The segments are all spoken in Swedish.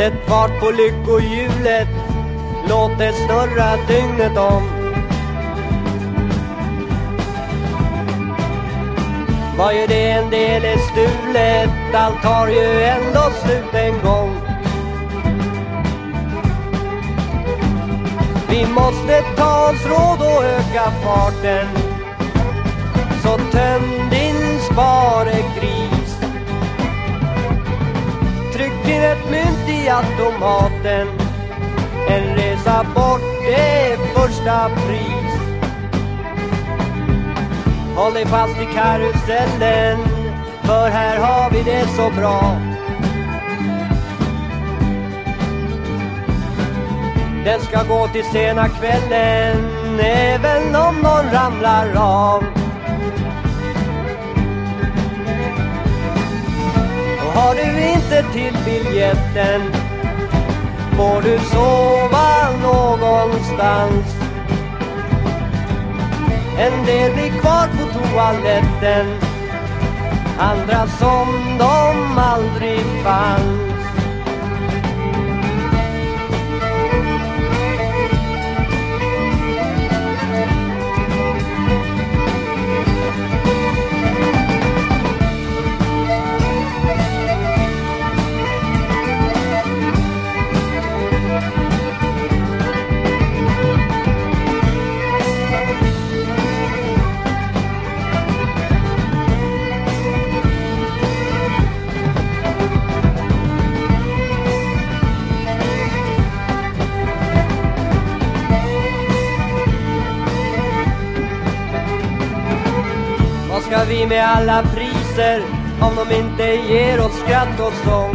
Sätt fart på lyckohjulet, låt det snurra dygnet om. Vad gör det en del är stulet, allt tar ju ändå slut en gång. Vi måste ta oss råd och öka farten. Så töm din sparekrig. Tryck in ett mynt i automaten. En resa bort är första pris. Håll dig fast i karusellen, för här har vi det så bra. Den ska gå till sena kvällen, även om någon ramlar av. har du inte till biljetten får du sova någonstans. En del blir kvar på toaletten, andra som de aldrig fanns. Vad ska vi med alla priser om de inte ger oss skratt och sång?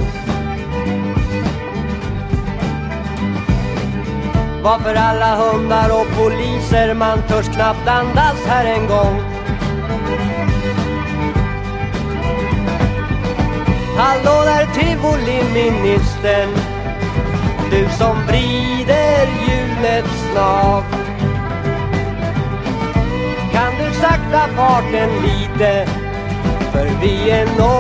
Varför alla hundar och poliser, man törs knappt andas här en gång. Hallå där tivoliministern, du som vrider hjulet snart. Sakta farten lite? För vi är norr